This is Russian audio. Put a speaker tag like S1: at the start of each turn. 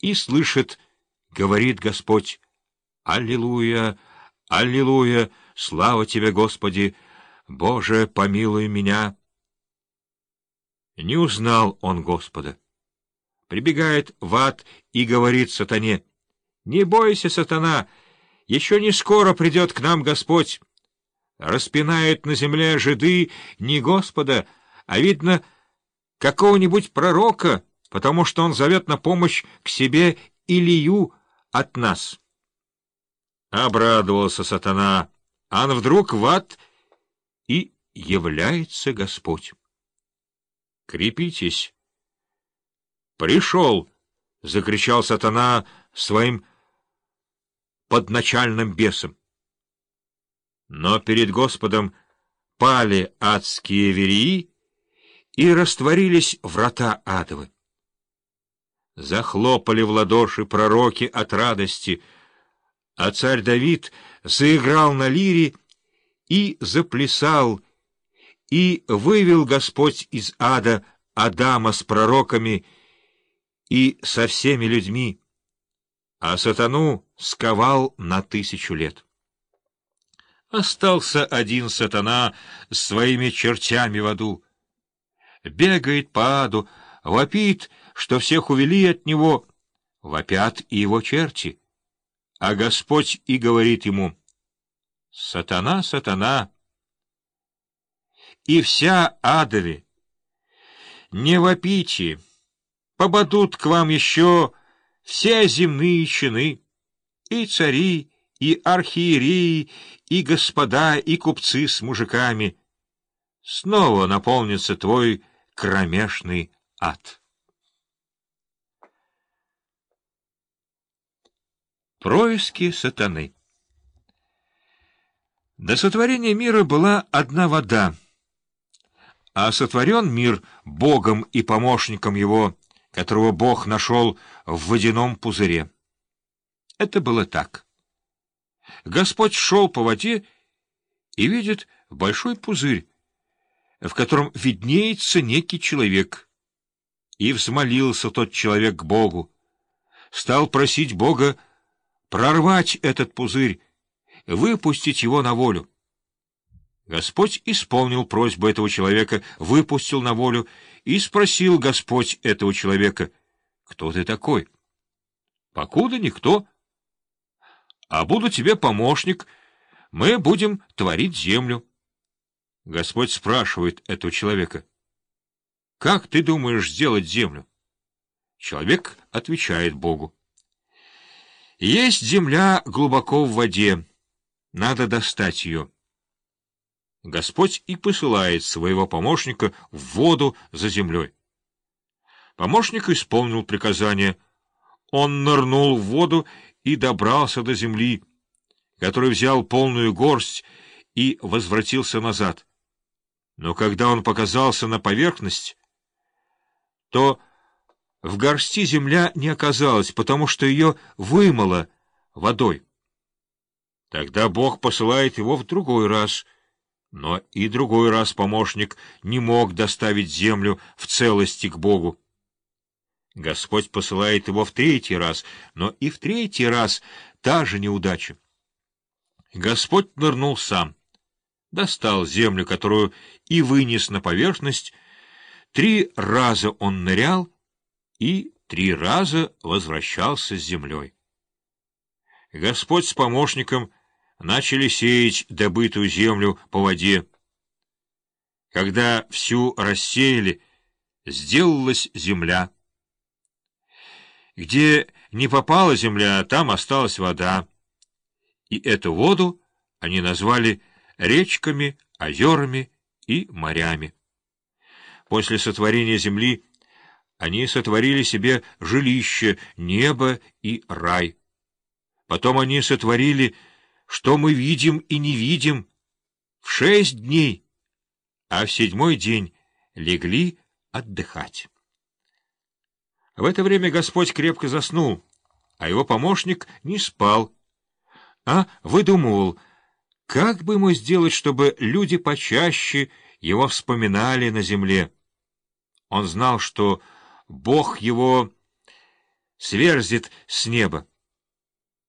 S1: и слышит, говорит Господь, «Аллилуйя! Аллилуйя! Слава Тебе, Господи! Боже, помилуй меня!» Не узнал он Господа. Прибегает в ад и говорит сатане, «Не бойся, сатана, еще не скоро придет к нам Господь». Распинает на земле жиды не Господа, а, видно, какого-нибудь пророка, потому что он зовет на помощь к себе Илью от нас. Обрадовался сатана, а вдруг в ад и является Господь. Крепитесь. Пришел, — закричал сатана своим подначальным бесом. Но перед Господом пали адские верии и растворились врата адовы. Захлопали в ладоши пророки от радости, а царь Давид заиграл на лире и заплясал, и вывел Господь из ада Адама с пророками и со всеми людьми, а сатану сковал на тысячу лет. Остался один сатана с своими чертями в аду. Бегает по аду, вопит, что всех увели от него, вопят и его черти. А Господь и говорит ему, «Сатана, сатана!» И вся адови, не вопите, побадут к вам еще все земные чины, и цари, и архиереи, и господа, и купцы с мужиками. Снова наполнится твой кромешный ад. Происки сатаны До сотворения мира была одна вода, а сотворен мир Богом и помощником его, которого Бог нашел в водяном пузыре. Это было так. Господь шел по воде и видит большой пузырь, в котором виднеется некий человек. И взмолился тот человек к Богу, стал просить Бога прорвать этот пузырь, выпустить его на волю. Господь исполнил просьбу этого человека, выпустил на волю, и спросил Господь этого человека, «Кто ты такой?» «Покуда никто» а буду тебе помощник, мы будем творить землю. Господь спрашивает этого человека, «Как ты думаешь сделать землю?» Человек отвечает Богу, «Есть земля глубоко в воде, надо достать ее». Господь и посылает своего помощника в воду за землей. Помощник исполнил приказание. Он нырнул в воду и добрался до земли, который взял полную горсть и возвратился назад. Но когда он показался на поверхность, то в горсти земля не оказалась, потому что ее вымыло водой. Тогда Бог посылает его в другой раз, но и другой раз помощник не мог доставить землю в целости к Богу. Господь посылает его в третий раз, но и в третий раз та же неудача. Господь нырнул сам, достал землю, которую и вынес на поверхность. Три раза он нырял и три раза возвращался с землей. Господь с помощником начали сеять добытую землю по воде. Когда всю рассеяли, сделалась земля. Где не попала земля, там осталась вода. И эту воду они назвали речками, озерами и морями. После сотворения земли они сотворили себе жилище, небо и рай. Потом они сотворили, что мы видим и не видим, в шесть дней, а в седьмой день легли отдыхать. В это время Господь крепко заснул, а его помощник не спал, а выдумывал, как бы ему сделать, чтобы люди почаще его вспоминали на земле. Он знал, что Бог его сверзит с неба.